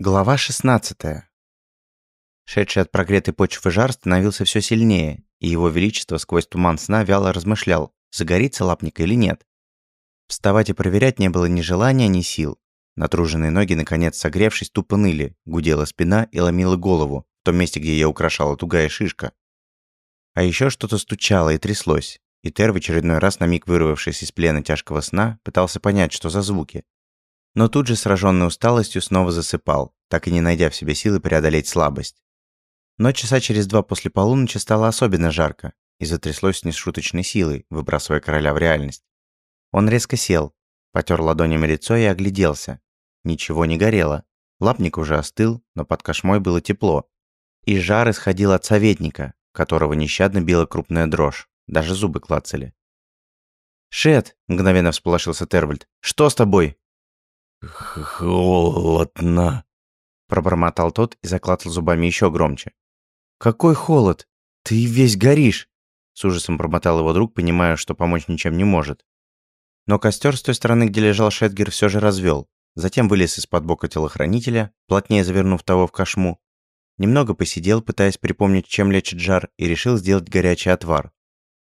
Глава 16. Шедший от прогретой почвы жар становился все сильнее, и его величество сквозь туман сна вяло размышлял, загорится лапник или нет. Вставать и проверять не было ни желания, ни сил. Натруженные ноги, наконец согревшись, тупо ныли, гудела спина и ломила голову, в том месте, где я украшала тугая шишка. А еще что-то стучало и тряслось, и Тер, в очередной раз на миг вырвавшись из плена тяжкого сна, пытался понять, что за звуки но тут же, сраженный усталостью, снова засыпал, так и не найдя в себе силы преодолеть слабость. Но часа через два после полуночи стало особенно жарко и затряслось с нешуточной силой, выбрасывая короля в реальность. Он резко сел, потер ладонями лицо и огляделся. Ничего не горело. Лапник уже остыл, но под кошмой было тепло. И жар исходил от советника, которого нещадно била крупная дрожь. Даже зубы клацали. «Шет!» – мгновенно всполошился Тервальд. «Что с тобой?» «Холодно», – пробормотал тот и заклацал зубами еще громче. «Какой холод? Ты весь горишь!» С ужасом промотал его друг, понимая, что помочь ничем не может. Но костер с той стороны, где лежал Шетгер, все же развел. Затем вылез из-под бока телохранителя, плотнее завернув того в кошму. Немного посидел, пытаясь припомнить, чем лечит жар, и решил сделать горячий отвар.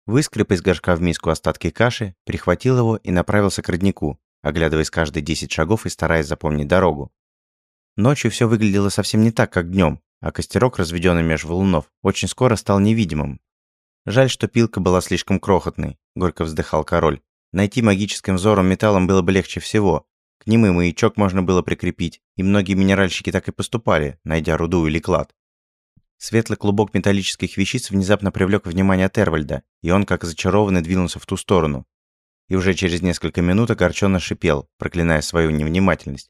Выскреб из горшка в миску остатки каши, прихватил его и направился к роднику, оглядываясь каждые 10 шагов и стараясь запомнить дорогу. Ночью все выглядело совсем не так, как днем, а костерок, разведенный меж валунов, очень скоро стал невидимым. Жаль, что пилка была слишком крохотной, горько вздыхал король. Найти магическим взором металлом было бы легче всего. К ним и маячок можно было прикрепить, и многие минеральщики так и поступали, найдя руду или клад. Светлый клубок металлических вещиц внезапно привлек внимание Тервальда, и он, как зачарованный, двинулся в ту сторону, и уже через несколько минут огорченно шипел, проклиная свою невнимательность.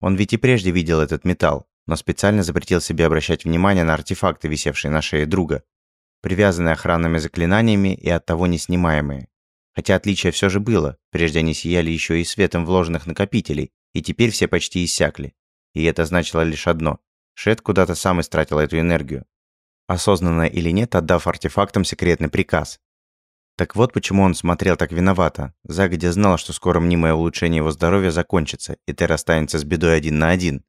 Он ведь и прежде видел этот металл, но специально запретил себе обращать внимание на артефакты, висевшие на шее друга, привязанные охранными заклинаниями и оттого неснимаемые. Хотя отличие все же было, прежде они сияли еще и светом вложенных накопителей, и теперь все почти иссякли. И это значило лишь одно – Шет куда-то сам истратил эту энергию. Осознанно или нет, отдав артефактам секретный приказ, так вот почему он смотрел так виновато. Загодя знал, что скоро мнимое улучшение его здоровья закончится, и Тер останется с бедой один на один.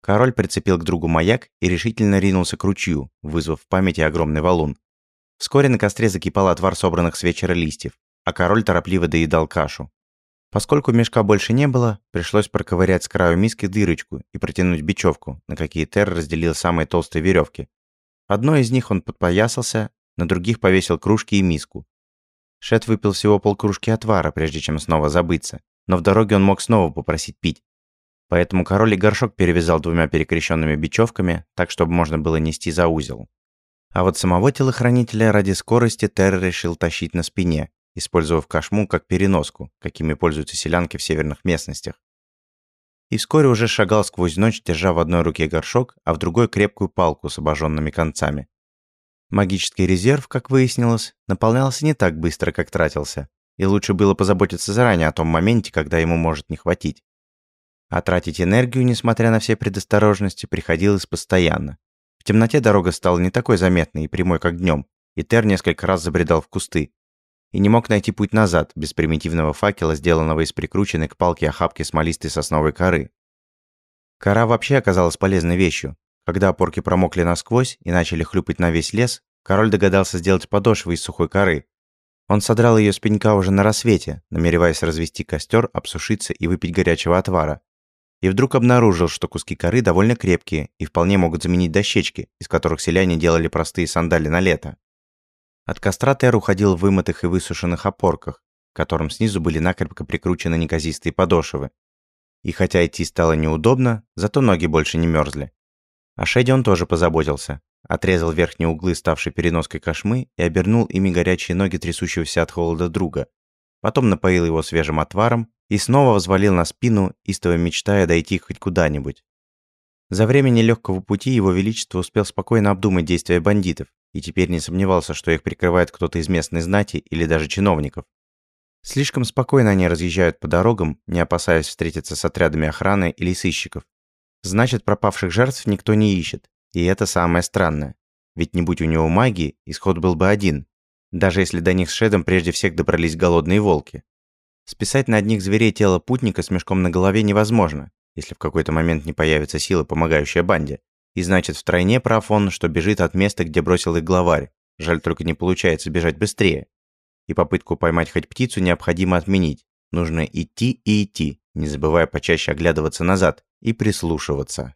Король прицепил к другу маяк и решительно ринулся к ручью, вызвав в памяти огромный валун. Вскоре на костре закипал отвар собранных с вечера листьев, а король торопливо доедал кашу. Поскольку мешка больше не было, пришлось проковырять с краю миски дырочку и протянуть бечевку, на какие Тер разделил самые толстые веревки. Одной из них он подпоясался, на других повесил кружки и миску. Шет выпил всего полкружки отвара, прежде чем снова забыться, но в дороге он мог снова попросить пить. Поэтому король и горшок перевязал двумя перекрещенными бечевками, так, чтобы можно было нести за узел. А вот самого телохранителя ради скорости Терр решил тащить на спине, использовав кошму как переноску, какими пользуются селянки в северных местностях. И вскоре уже шагал сквозь ночь, держа в одной руке горшок, а в другой крепкую палку с обожженными концами. Магический резерв, как выяснилось, наполнялся не так быстро, как тратился, и лучше было позаботиться заранее о том моменте, когда ему может не хватить. А тратить энергию, несмотря на все предосторожности, приходилось постоянно. В темноте дорога стала не такой заметной и прямой, как днем, и Тер несколько раз забредал в кусты. И не мог найти путь назад, без примитивного факела, сделанного из прикрученной к палке охапки смолистой сосновой коры. Кора вообще оказалась полезной вещью, когда опорки промокли насквозь и начали хлюпать на весь лес, король догадался сделать подошвы из сухой коры. Он содрал ее с пенька уже на рассвете, намереваясь развести костер, обсушиться и выпить горячего отвара. И вдруг обнаружил, что куски коры довольно крепкие и вполне могут заменить дощечки, из которых селяне делали простые сандали на лето. От костра Тер уходил в вымытых и высушенных опорках, к которым снизу были накрепко прикручены неказистые подошвы. И хотя идти стало неудобно, зато ноги больше не мерзли. О Шеде он тоже позаботился. Отрезал верхние углы, ставшей переноской кошмы, и обернул ими горячие ноги трясущегося от холода друга. Потом напоил его свежим отваром и снова взвалил на спину, истово мечтая дойти хоть куда-нибудь. За время нелегкого пути его величество успел спокойно обдумать действия бандитов и теперь не сомневался, что их прикрывает кто-то из местной знати или даже чиновников. Слишком спокойно они разъезжают по дорогам, не опасаясь встретиться с отрядами охраны или сыщиков. Значит, пропавших жертв никто не ищет. И это самое странное. Ведь не будь у него магии, исход был бы один. Даже если до них с Шедом прежде всех добрались голодные волки. Списать на одних зверей тело путника с мешком на голове невозможно. если в какой-то момент не появится сила, помогающая банде. И значит, втройне прав он, что бежит от места, где бросил их главарь. Жаль, только не получается бежать быстрее. И попытку поймать хоть птицу необходимо отменить. Нужно идти и идти, не забывая почаще оглядываться назад и прислушиваться.